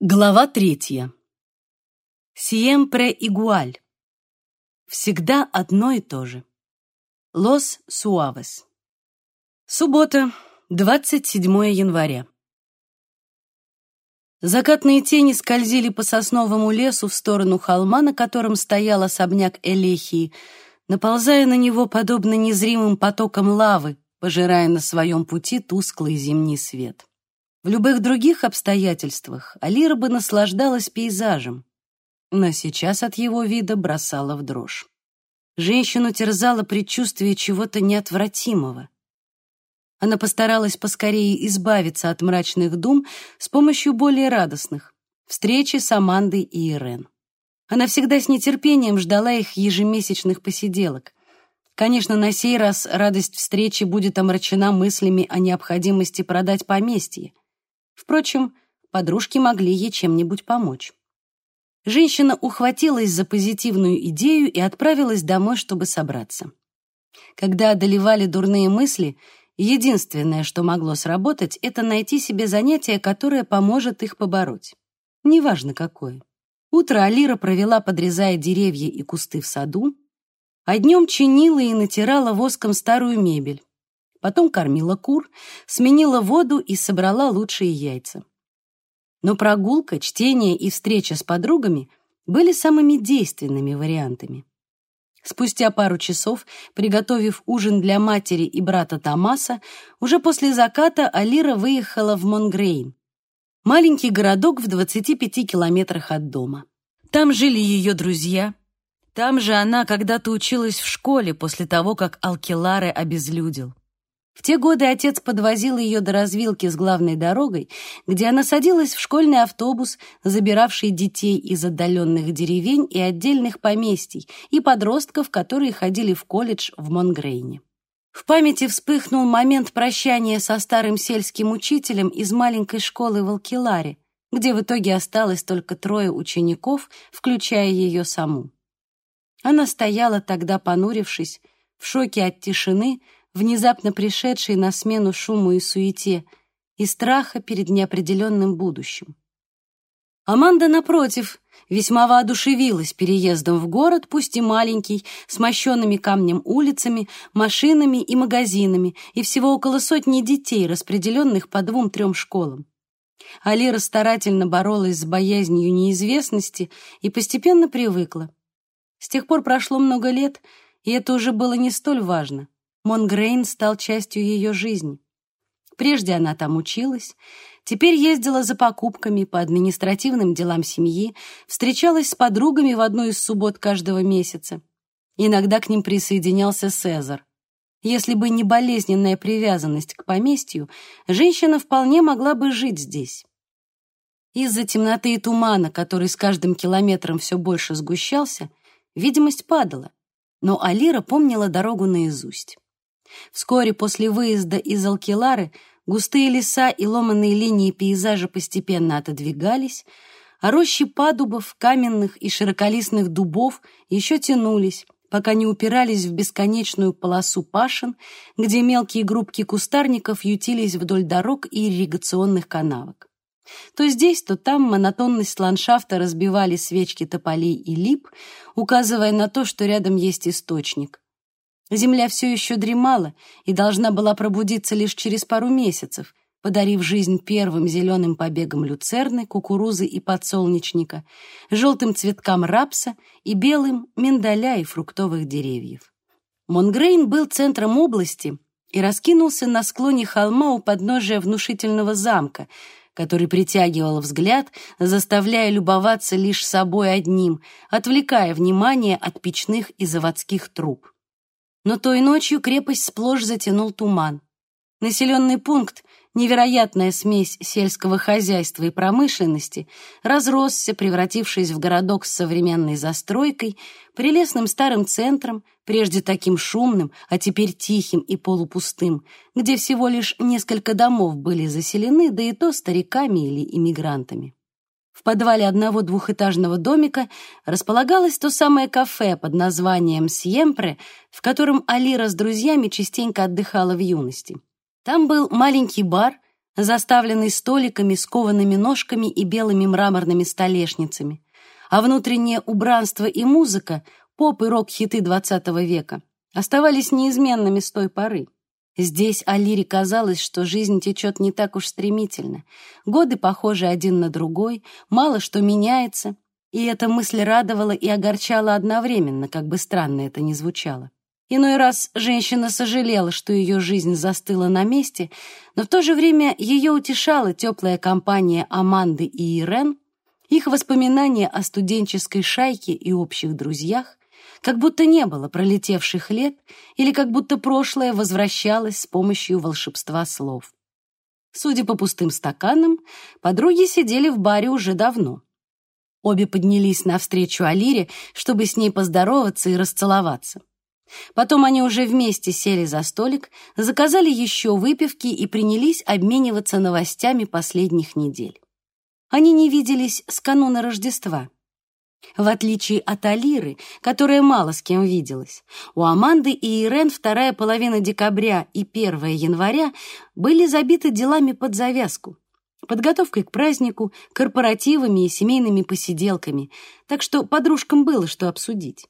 Глава третья. Siempre igual. Всегда одно и то же. Лос Суавес. Суббота, 27 января. Закатные тени скользили по сосновому лесу в сторону холма, на котором стоял особняк Элехии, наползая на него подобно незримым потокам лавы, пожирая на своем пути тусклый зимний свет. В любых других обстоятельствах Алира бы наслаждалась пейзажем, но сейчас от его вида бросала в дрожь. Женщину терзало предчувствие чего-то неотвратимого. Она постаралась поскорее избавиться от мрачных дум с помощью более радостных — встречи с Амандой и Ирен. Она всегда с нетерпением ждала их ежемесячных посиделок. Конечно, на сей раз радость встречи будет омрачена мыслями о необходимости продать поместье — Впрочем, подружки могли ей чем-нибудь помочь. Женщина ухватилась за позитивную идею и отправилась домой, чтобы собраться. Когда одолевали дурные мысли, единственное, что могло сработать, это найти себе занятие, которое поможет их побороть. Неважно какое. Утро Алира провела, подрезая деревья и кусты в саду, а днем чинила и натирала воском старую мебель, потом кормила кур, сменила воду и собрала лучшие яйца. Но прогулка, чтение и встреча с подругами были самыми действенными вариантами. Спустя пару часов, приготовив ужин для матери и брата Томаса, уже после заката Алира выехала в Монгрейн, маленький городок в 25 километрах от дома. Там жили ее друзья. Там же она когда-то училась в школе после того, как Алкеларе обезлюдил. В те годы отец подвозил ее до развилки с главной дорогой, где она садилась в школьный автобус, забиравший детей из отдаленных деревень и отдельных поместий, и подростков, которые ходили в колледж в Монгрейне. В памяти вспыхнул момент прощания со старым сельским учителем из маленькой школы в Алкиларе, где в итоге осталось только трое учеников, включая ее саму. Она стояла тогда, понурившись, в шоке от тишины, внезапно пришедшей на смену шуму и суете, и страха перед неопределенным будущим. Аманда, напротив, весьма воодушевилась переездом в город, пусть и маленький, с мощенными камнем улицами, машинами и магазинами, и всего около сотни детей, распределенных по двум-трем школам. Алира старательно боролась с боязнью неизвестности и постепенно привыкла. С тех пор прошло много лет, и это уже было не столь важно. Монгрейн стал частью ее жизни. Прежде она там училась, теперь ездила за покупками по административным делам семьи, встречалась с подругами в одну из суббот каждого месяца. Иногда к ним присоединялся Цезар. Если бы не болезненная привязанность к поместью, женщина вполне могла бы жить здесь. Из-за темноты и тумана, который с каждым километром все больше сгущался, видимость падала, но Алира помнила дорогу наизусть. Вскоре после выезда из Алкилары густые леса и ломаные линии пейзажа постепенно отодвигались, а рощи падубов, каменных и широколистных дубов еще тянулись, пока не упирались в бесконечную полосу пашин, где мелкие группки кустарников ютились вдоль дорог и ирригационных канавок. То здесь, то там монотонность ландшафта разбивали свечки тополей и лип, указывая на то, что рядом есть источник. Земля все еще дремала и должна была пробудиться лишь через пару месяцев, подарив жизнь первым зеленым побегам люцерны, кукурузы и подсолнечника, желтым цветкам рапса и белым миндаля и фруктовых деревьев. Монгрейн был центром области и раскинулся на склоне холма у подножия внушительного замка, который притягивал взгляд, заставляя любоваться лишь собой одним, отвлекая внимание от печных и заводских труб. Но той ночью крепость сплошь затянул туман. Населенный пункт, невероятная смесь сельского хозяйства и промышленности, разросся, превратившись в городок с современной застройкой, прелестным старым центром, прежде таким шумным, а теперь тихим и полупустым, где всего лишь несколько домов были заселены, да и то стариками или иммигрантами. Подвале одного двухэтажного домика располагалось то самое кафе под названием «Сьемпре», в котором Алира с друзьями частенько отдыхала в юности. Там был маленький бар, заставленный столиками с коваными ножками и белыми мраморными столешницами, а внутреннее убранство и музыка, поп и рок-хиты XX века, оставались неизменными с той поры. Здесь Алире казалось, что жизнь течет не так уж стремительно. Годы похожи один на другой, мало что меняется, и эта мысль радовала и огорчала одновременно, как бы странно это ни звучало. Иной раз женщина сожалела, что ее жизнь застыла на месте, но в то же время ее утешала теплая компания Аманды и Ирен, их воспоминания о студенческой шайке и общих друзьях, как будто не было пролетевших лет или как будто прошлое возвращалось с помощью волшебства слов. Судя по пустым стаканам, подруги сидели в баре уже давно. Обе поднялись навстречу Алире, чтобы с ней поздороваться и расцеловаться. Потом они уже вместе сели за столик, заказали еще выпивки и принялись обмениваться новостями последних недель. Они не виделись с кануна Рождества. В отличие от Алиры, которая мало с кем виделась, у Аманды и Ирен вторая половина декабря и 1 января были забиты делами под завязку, подготовкой к празднику, корпоративами и семейными посиделками, так что подружкам было что обсудить.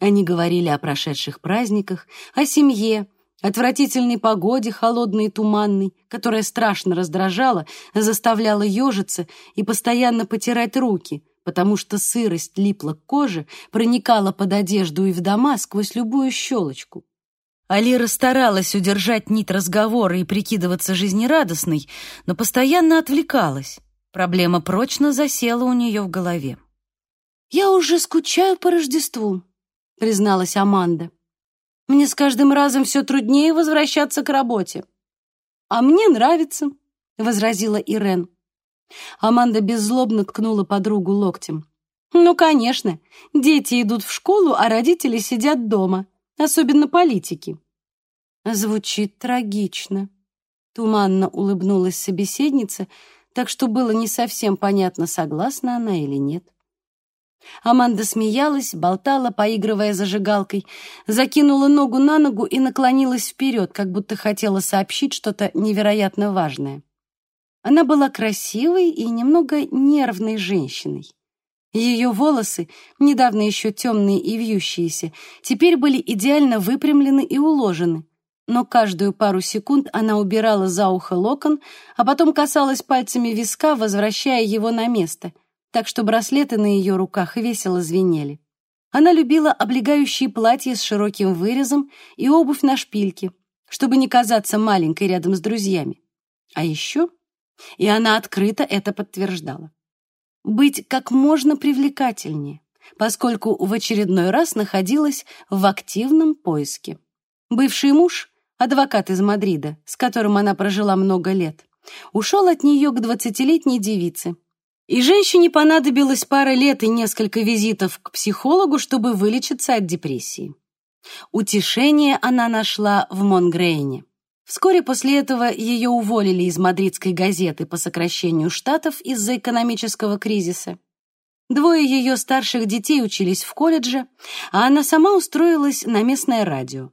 Они говорили о прошедших праздниках, о семье, отвратительной погоде, холодной и туманной, которая страшно раздражала, заставляла ежиться и постоянно потирать руки — потому что сырость липла к коже, проникала под одежду и в дома сквозь любую щелочку. Алира старалась удержать нить разговора и прикидываться жизнерадостной, но постоянно отвлекалась. Проблема прочно засела у нее в голове. «Я уже скучаю по Рождеству», — призналась Аманда. «Мне с каждым разом все труднее возвращаться к работе». «А мне нравится», — возразила Ирен. Аманда беззлобно ткнула подругу локтем. «Ну, конечно, дети идут в школу, а родители сидят дома, особенно политики». Звучит трагично. Туманно улыбнулась собеседница, так что было не совсем понятно, согласна она или нет. Аманда смеялась, болтала, поигрывая зажигалкой, закинула ногу на ногу и наклонилась вперед, как будто хотела сообщить что-то невероятно важное. Она была красивой и немного нервной женщиной. Ее волосы, недавно еще темные и вьющиеся, теперь были идеально выпрямлены и уложены, но каждую пару секунд она убирала за ухо локон, а потом касалась пальцами виска, возвращая его на место, так что браслеты на ее руках весело звенели. Она любила облегающие платья с широким вырезом и обувь на шпильке, чтобы не казаться маленькой рядом с друзьями. А еще и она открыто это подтверждала. Быть как можно привлекательнее, поскольку в очередной раз находилась в активном поиске. Бывший муж, адвокат из Мадрида, с которым она прожила много лет, ушел от нее к двадцатилетней девице. И женщине понадобилось пара лет и несколько визитов к психологу, чтобы вылечиться от депрессии. Утешение она нашла в Монгрейне. Вскоре после этого ее уволили из мадридской газеты по сокращению штатов из-за экономического кризиса. Двое ее старших детей учились в колледже, а она сама устроилась на местное радио.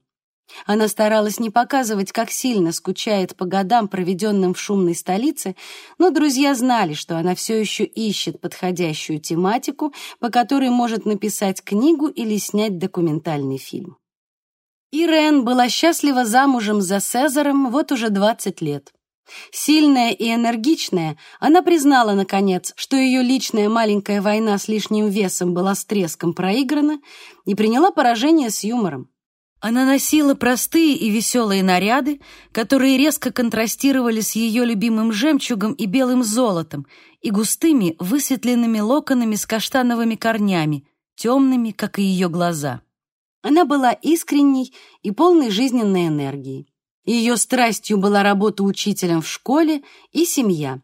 Она старалась не показывать, как сильно скучает по годам, проведенным в шумной столице, но друзья знали, что она все еще ищет подходящую тематику, по которой может написать книгу или снять документальный фильм. Ирен была счастлива замужем за Цезарем вот уже 20 лет. Сильная и энергичная, она признала, наконец, что ее личная маленькая война с лишним весом была с треском проиграна и приняла поражение с юмором. Она носила простые и веселые наряды, которые резко контрастировали с ее любимым жемчугом и белым золотом и густыми высветленными локонами с каштановыми корнями, темными, как и ее глаза. Она была искренней и полной жизненной энергии. Ее страстью была работа учителем в школе и семья.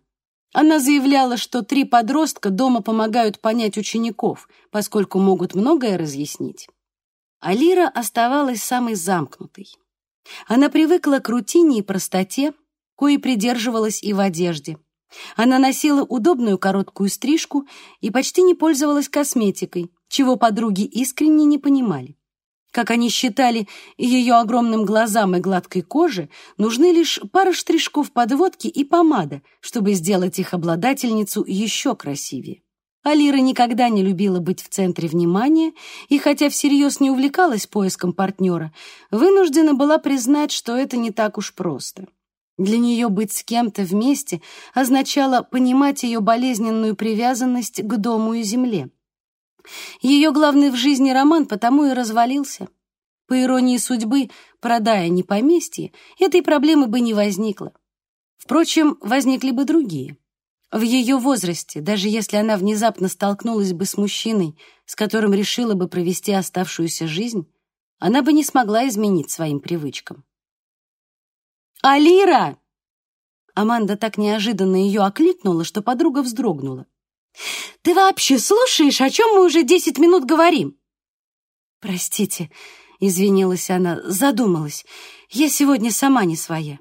Она заявляла, что три подростка дома помогают понять учеников, поскольку могут многое разъяснить. Алира оставалась самой замкнутой. Она привыкла к рутине и простоте, кое придерживалась и в одежде. Она носила удобную короткую стрижку и почти не пользовалась косметикой, чего подруги искренне не понимали. Как они считали, ее огромным глазам и гладкой коже нужны лишь пара штришков подводки и помада, чтобы сделать их обладательницу еще красивее. Алира никогда не любила быть в центре внимания и, хотя всерьез не увлекалась поиском партнера, вынуждена была признать, что это не так уж просто. Для нее быть с кем-то вместе означало понимать ее болезненную привязанность к дому и земле. Ее главный в жизни роман потому и развалился. По иронии судьбы, продая не поместье, этой проблемы бы не возникло. Впрочем, возникли бы другие. В ее возрасте, даже если она внезапно столкнулась бы с мужчиной, с которым решила бы провести оставшуюся жизнь, она бы не смогла изменить своим привычкам. «Алира!» Аманда так неожиданно ее окликнула, что подруга вздрогнула. «Ты вообще слушаешь, о чем мы уже десять минут говорим?» «Простите», — извинилась она, задумалась. «Я сегодня сама не своя».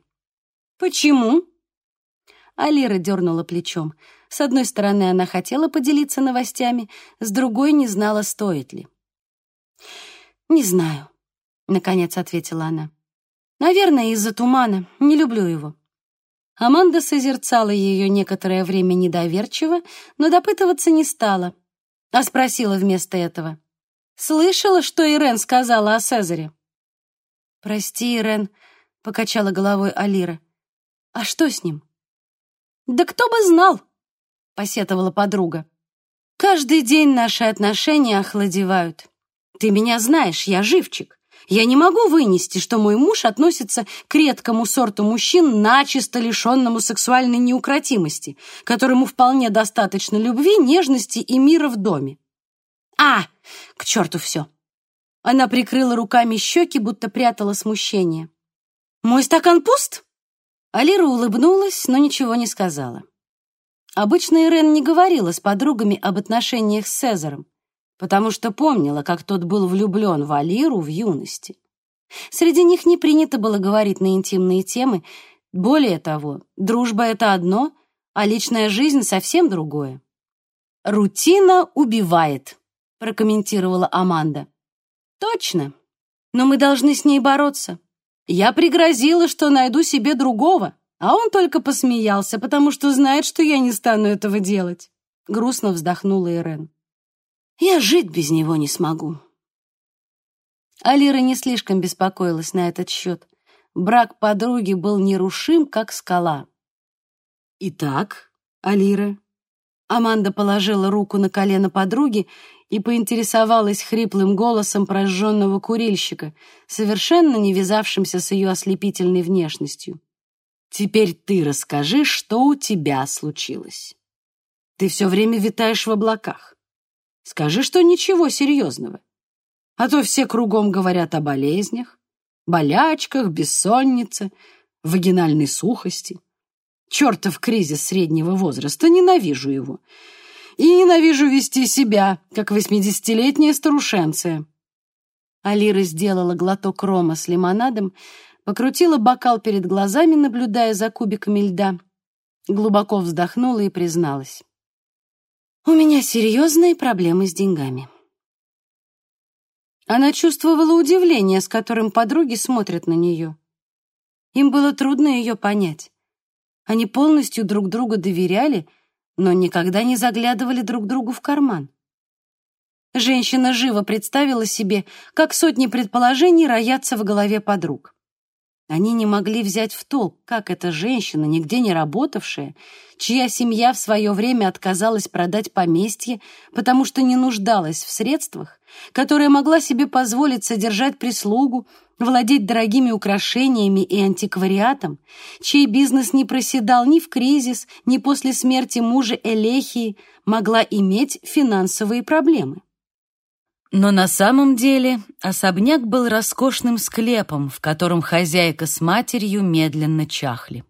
«Почему?» Алира дернула плечом. С одной стороны, она хотела поделиться новостями, с другой не знала, стоит ли. «Не знаю», — наконец ответила она. Наверное, из-за тумана. Не люблю его. Аманда созерцала ее некоторое время недоверчиво, но допытываться не стала, а спросила вместо этого. «Слышала, что Ирен сказала о Цезаре?» «Прости, Ирен», — покачала головой Алира. «А что с ним?» «Да кто бы знал!» — посетовала подруга. «Каждый день наши отношения охладевают. Ты меня знаешь, я живчик. Я не могу вынести, что мой муж относится к редкому сорту мужчин, начисто лишенному сексуальной неукротимости, которому вполне достаточно любви, нежности и мира в доме. А, к черту все. Она прикрыла руками щеки, будто прятала смущение. «Мой стакан пуст?» Алира улыбнулась, но ничего не сказала. Обычно Ирен не говорила с подругами об отношениях с Цезаром потому что помнила, как тот был влюблен в Алиру в юности. Среди них не принято было говорить на интимные темы. Более того, дружба — это одно, а личная жизнь — совсем другое. «Рутина убивает», — прокомментировала Аманда. «Точно, но мы должны с ней бороться. Я пригрозила, что найду себе другого, а он только посмеялся, потому что знает, что я не стану этого делать». Грустно вздохнула Ирен. Я жить без него не смогу. Алира не слишком беспокоилась на этот счет. Брак подруги был нерушим, как скала. «Итак, Алира...» Аманда положила руку на колено подруги и поинтересовалась хриплым голосом прожженного курильщика, совершенно не вязавшимся с ее ослепительной внешностью. «Теперь ты расскажи, что у тебя случилось. Ты все время витаешь в облаках. Скажи, что ничего серьезного. А то все кругом говорят о болезнях, болячках, бессоннице, вагинальной сухости. Чертов кризис среднего возраста, ненавижу его. И ненавижу вести себя, как восьмидесятилетняя старушенция. Алира сделала глоток рома с лимонадом, покрутила бокал перед глазами, наблюдая за кубиками льда, глубоко вздохнула и призналась. У меня серьезные проблемы с деньгами. Она чувствовала удивление, с которым подруги смотрят на нее. Им было трудно ее понять. Они полностью друг друга доверяли, но никогда не заглядывали друг другу в карман. Женщина живо представила себе, как сотни предположений роятся в голове подруг. Они не могли взять в толк, как эта женщина, нигде не работавшая, чья семья в свое время отказалась продать поместье, потому что не нуждалась в средствах, которая могла себе позволить содержать прислугу, владеть дорогими украшениями и антиквариатом, чей бизнес не проседал ни в кризис, ни после смерти мужа Элехии, могла иметь финансовые проблемы. Но на самом деле особняк был роскошным склепом, в котором хозяйка с матерью медленно чахли.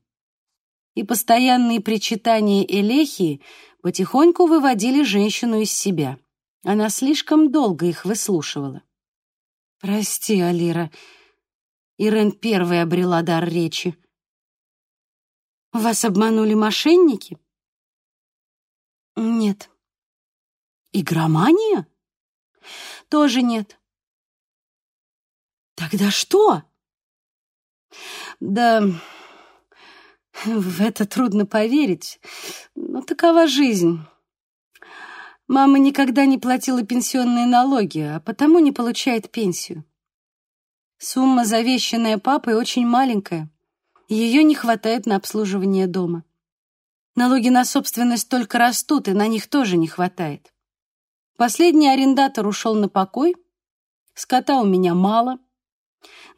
И постоянные причитания Элехии потихоньку выводили женщину из себя. Она слишком долго их выслушивала. «Прости, Алира», — Ирен первой обрела дар речи. «Вас обманули мошенники?» «Нет». «Игромания?» Тоже нет. Тогда что? Да, в это трудно поверить, но такова жизнь. Мама никогда не платила пенсионные налоги, а потому не получает пенсию. Сумма, завещанная папой, очень маленькая. Ее не хватает на обслуживание дома. Налоги на собственность только растут, и на них тоже не хватает. Последний арендатор ушел на покой. Скота у меня мало.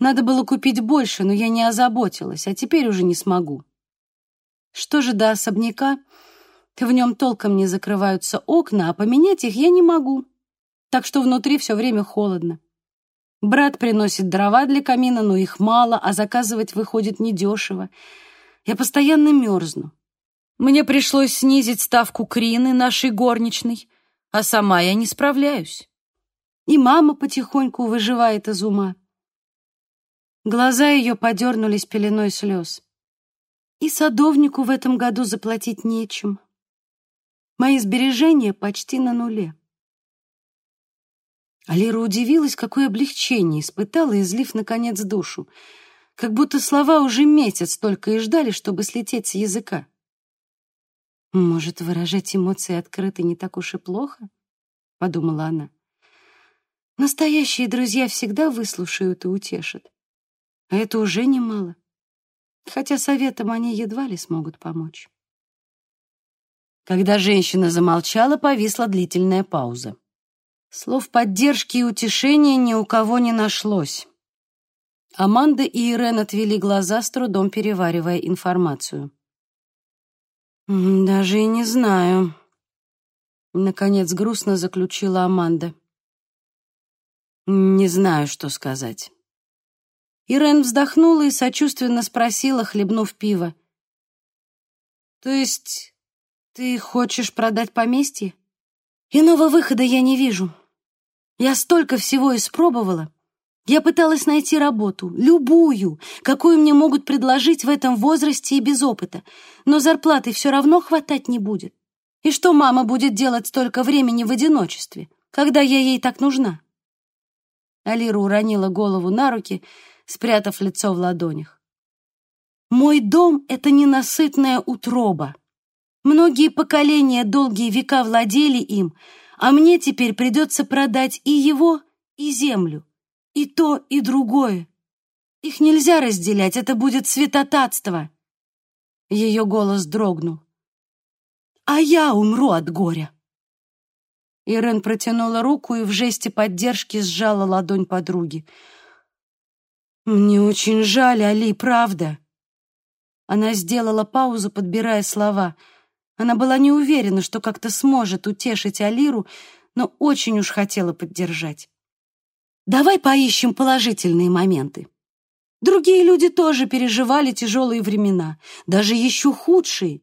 Надо было купить больше, но я не озаботилась, а теперь уже не смогу. Что же до особняка? В нем толком не закрываются окна, а поменять их я не могу. Так что внутри все время холодно. Брат приносит дрова для камина, но их мало, а заказывать выходит недешево. Я постоянно мерзну. Мне пришлось снизить ставку Крины, нашей горничной, а сама я не справляюсь. И мама потихоньку выживает из ума. Глаза ее подернулись пеленой слез. И садовнику в этом году заплатить нечем. Мои сбережения почти на нуле. Алира удивилась, какое облегчение испытала, излив, наконец, душу. Как будто слова уже месяц только и ждали, чтобы слететь с языка. «Может, выражать эмоции открыто не так уж и плохо?» — подумала она. «Настоящие друзья всегда выслушают и утешат. А это уже немало хотя советом они едва ли смогут помочь. Когда женщина замолчала, повисла длительная пауза. Слов поддержки и утешения ни у кого не нашлось. Аманда и Ирен отвели глаза, с трудом переваривая информацию. «Даже и не знаю», — наконец грустно заключила Аманда. «Не знаю, что сказать». Ирен вздохнула и сочувственно спросила, хлебнув пиво. «То есть ты хочешь продать поместье? Иного выхода я не вижу. Я столько всего испробовала. Я пыталась найти работу, любую, какую мне могут предложить в этом возрасте и без опыта, но зарплаты все равно хватать не будет. И что мама будет делать столько времени в одиночестве, когда я ей так нужна?» Алира уронила голову на руки, спрятав лицо в ладонях. «Мой дом — это ненасытная утроба. Многие поколения долгие века владели им, а мне теперь придется продать и его, и землю, и то, и другое. Их нельзя разделять, это будет святотатство». Ее голос дрогнул. «А я умру от горя». Ирен протянула руку и в жесте поддержки сжала ладонь подруги. «Мне очень жаль, Али, правда». Она сделала паузу, подбирая слова. Она была не уверена, что как-то сможет утешить Алиру, но очень уж хотела поддержать. «Давай поищем положительные моменты. Другие люди тоже переживали тяжелые времена, даже еще худшие,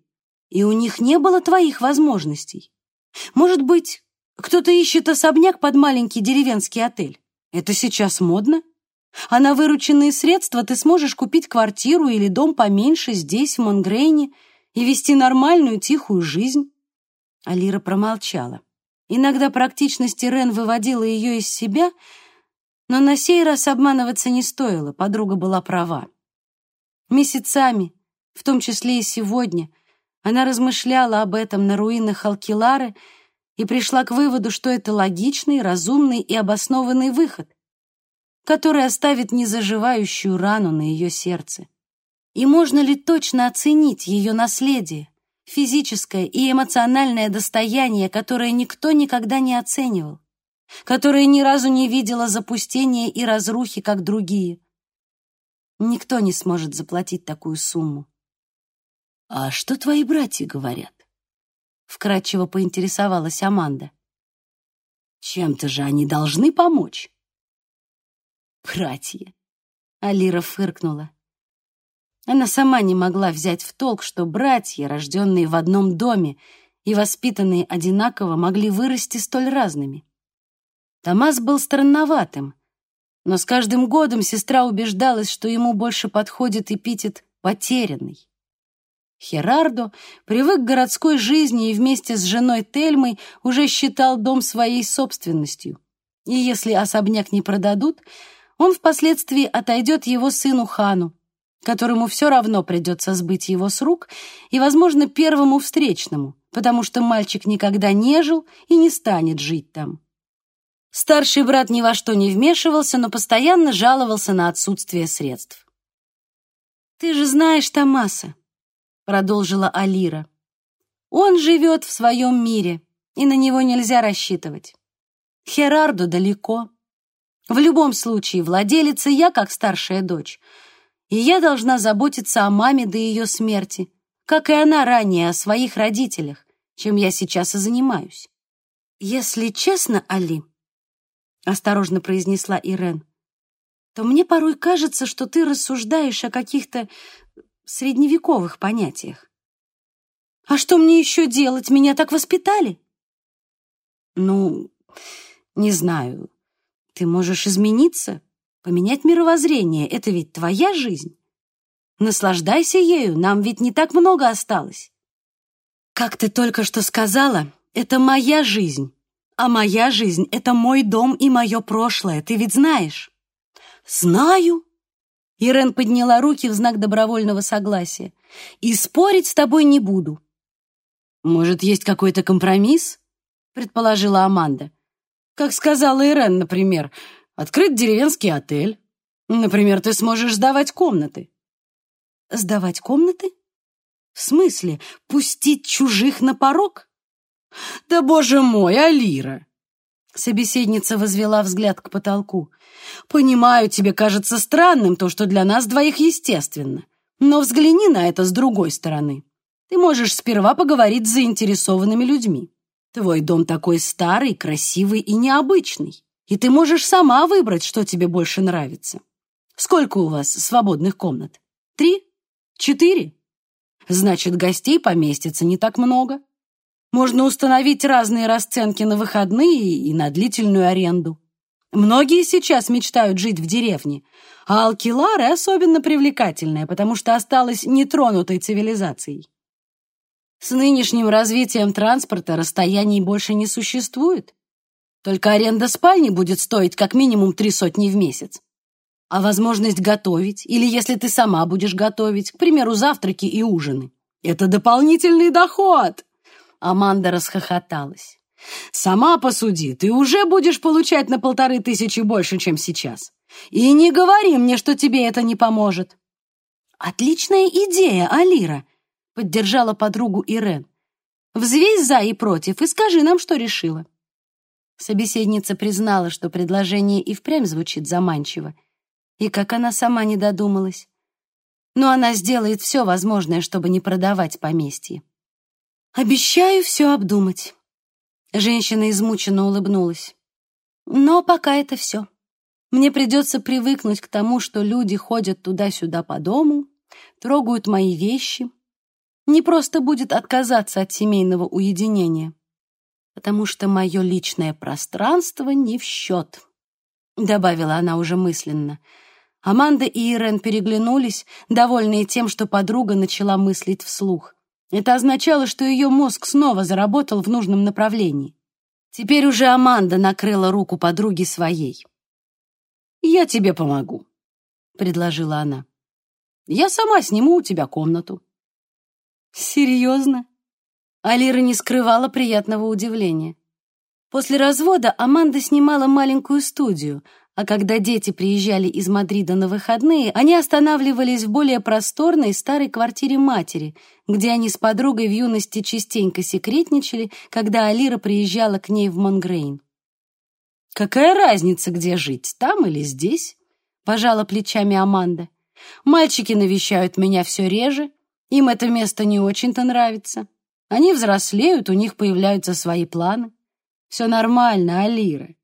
и у них не было твоих возможностей. Может быть, кто-то ищет особняк под маленький деревенский отель? Это сейчас модно?» А на вырученные средства ты сможешь купить квартиру или дом поменьше здесь, в Монгрейне, и вести нормальную тихую жизнь. Алира промолчала. Иногда практичность Ирен выводила ее из себя, но на сей раз обманываться не стоило, подруга была права. Месяцами, в том числе и сегодня, она размышляла об этом на руинах Алкилары и пришла к выводу, что это логичный, разумный и обоснованный выход, который оставит незаживающую рану на ее сердце. И можно ли точно оценить ее наследие, физическое и эмоциональное достояние, которое никто никогда не оценивал, которое ни разу не видело запустения и разрухи, как другие? Никто не сможет заплатить такую сумму. «А что твои братья говорят?» — вкратчиво поинтересовалась Аманда. «Чем-то же они должны помочь». Братья. Алира фыркнула. Она сама не могла взять в толк, что братья, рожденные в одном доме и воспитанные одинаково, могли вырасти столь разными. Томас был странноватым, но с каждым годом сестра убеждалась, что ему больше подходит эпитет «потерянный». Херардо привык к городской жизни и вместе с женой Тельмой уже считал дом своей собственностью. И если особняк не продадут, он впоследствии отойдет его сыну Хану, которому все равно придется сбыть его с рук, и, возможно, первому встречному, потому что мальчик никогда не жил и не станет жить там. Старший брат ни во что не вмешивался, но постоянно жаловался на отсутствие средств. «Ты же знаешь Томаса», — продолжила Алира. «Он живет в своем мире, и на него нельзя рассчитывать. Херарду далеко. В любом случае, владелица я, как старшая дочь, и я должна заботиться о маме до ее смерти, как и она ранее о своих родителях, чем я сейчас и занимаюсь. Если честно, Али, — осторожно произнесла Ирен, то мне порой кажется, что ты рассуждаешь о каких-то средневековых понятиях. А что мне еще делать? Меня так воспитали? Ну, не знаю. Ты можешь измениться, поменять мировоззрение. Это ведь твоя жизнь. Наслаждайся ею, нам ведь не так много осталось. Как ты только что сказала, это моя жизнь. А моя жизнь — это мой дом и мое прошлое, ты ведь знаешь?» «Знаю». Ирен подняла руки в знак добровольного согласия. «И спорить с тобой не буду». «Может, есть какой-то компромисс?» — предположила Аманда. «Как сказала Ирен, например, открыть деревенский отель. Например, ты сможешь сдавать комнаты». «Сдавать комнаты? В смысле, пустить чужих на порог?» «Да, боже мой, Алира!» Собеседница возвела взгляд к потолку. «Понимаю, тебе кажется странным то, что для нас двоих естественно. Но взгляни на это с другой стороны. Ты можешь сперва поговорить с заинтересованными людьми. Твой дом такой старый, красивый и необычный. И ты можешь сама выбрать, что тебе больше нравится. Сколько у вас свободных комнат? Три? Четыре? Значит, гостей поместится не так много. Можно установить разные расценки на выходные и на длительную аренду. Многие сейчас мечтают жить в деревне, а Алкилары особенно привлекательная, потому что осталась нетронутой цивилизацией. С нынешним развитием транспорта расстояний больше не существует. Только аренда спальни будет стоить как минимум три сотни в месяц. А возможность готовить, или если ты сама будешь готовить, к примеру, завтраки и ужины, это дополнительный доход. Аманда расхохоталась. «Сама посуди, ты уже будешь получать на полторы тысячи больше, чем сейчас. И не говори мне, что тебе это не поможет». «Отличная идея, Алира», — поддержала подругу Ирен. «Взвесь за и против и скажи нам, что решила». Собеседница признала, что предложение и впрямь звучит заманчиво, и как она сама не додумалась. Но она сделает все возможное, чтобы не продавать поместье. Обещаю все обдумать. Женщина измученно улыбнулась. Но пока это все. Мне придется привыкнуть к тому, что люди ходят туда-сюда по дому, трогают мои вещи. Не просто будет отказаться от семейного уединения, потому что мое личное пространство не в счет, добавила она уже мысленно. Аманда и Ирен переглянулись, довольные тем, что подруга начала мыслить вслух. Это означало, что ее мозг снова заработал в нужном направлении. Теперь уже Аманда накрыла руку подруги своей. «Я тебе помогу», — предложила она. «Я сама сниму у тебя комнату». «Серьезно?» Алира не скрывала приятного удивления. После развода Аманда снимала маленькую студию, а когда дети приезжали из Мадрида на выходные, они останавливались в более просторной старой квартире матери, где они с подругой в юности частенько секретничали, когда Алира приезжала к ней в Монгрейн. «Какая разница, где жить, там или здесь?» — пожала плечами Аманда. «Мальчики навещают меня все реже, им это место не очень-то нравится. Они взрослеют, у них появляются свои планы. Все нормально, Алира.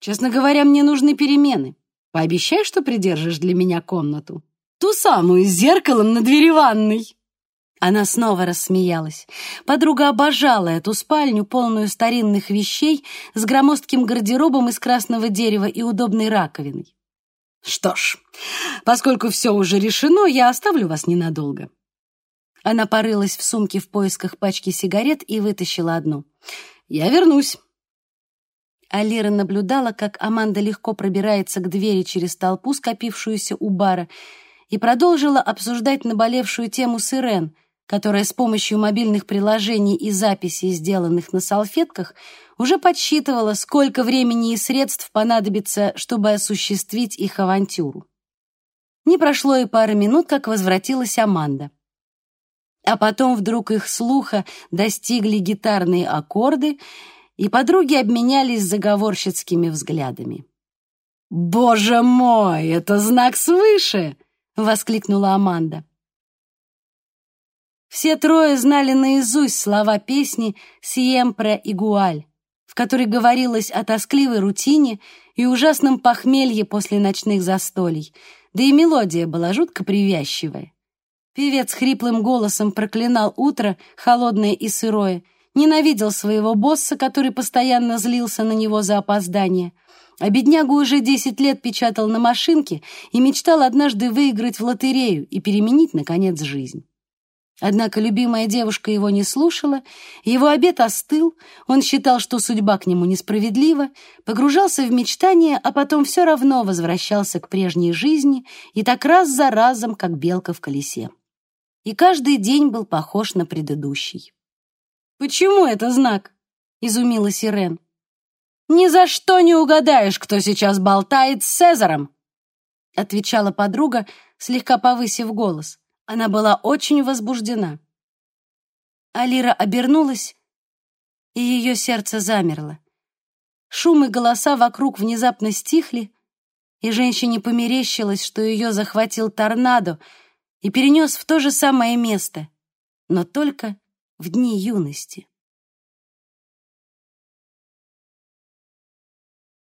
Честно говоря, мне нужны перемены. Пообещай, что придержишь для меня комнату. Ту самую с зеркалом на двери ванной». Она снова рассмеялась. Подруга обожала эту спальню, полную старинных вещей, с громоздким гардеробом из красного дерева и удобной раковиной. «Что ж, поскольку все уже решено, я оставлю вас ненадолго». Она порылась в сумке в поисках пачки сигарет и вытащила одну. «Я вернусь. Алира наблюдала, как Аманда легко пробирается к двери через толпу, скопившуюся у бара, и продолжила обсуждать наболевшую тему с Ирен, которая с помощью мобильных приложений и записей, сделанных на салфетках, уже подсчитывала, сколько времени и средств понадобится, чтобы осуществить их авантюру. Не прошло и пары минут, как возвратилась Аманда. А потом вдруг их слуха достигли гитарные аккорды, и подруги обменялись заговорщицкими взглядами. «Боже мой, это знак свыше!» — воскликнула Аманда. Все трое знали наизусть слова песни «Сиемпре Игуаль», в которой говорилось о тоскливой рутине и ужасном похмелье после ночных застолий, да и мелодия была жутко привязчивая. Певец хриплым голосом проклинал утро, холодное и сырое, ненавидел своего босса, который постоянно злился на него за опоздание. А беднягу уже десять лет печатал на машинке и мечтал однажды выиграть в лотерею и переменить, наконец, жизнь. Однако любимая девушка его не слушала, его обед остыл, он считал, что судьба к нему несправедлива, погружался в мечтания, а потом все равно возвращался к прежней жизни и так раз за разом, как белка в колесе. И каждый день был похож на предыдущий. «Почему это знак?» — изумилась Ирен. «Ни за что не угадаешь, кто сейчас болтает с Цезаром!» — отвечала подруга, слегка повысив голос. Она была очень возбуждена. Алира обернулась, и ее сердце замерло. Шум и голоса вокруг внезапно стихли, и женщине померещилось, что ее захватил торнадо и перенес в то же самое место, но только в дни юности.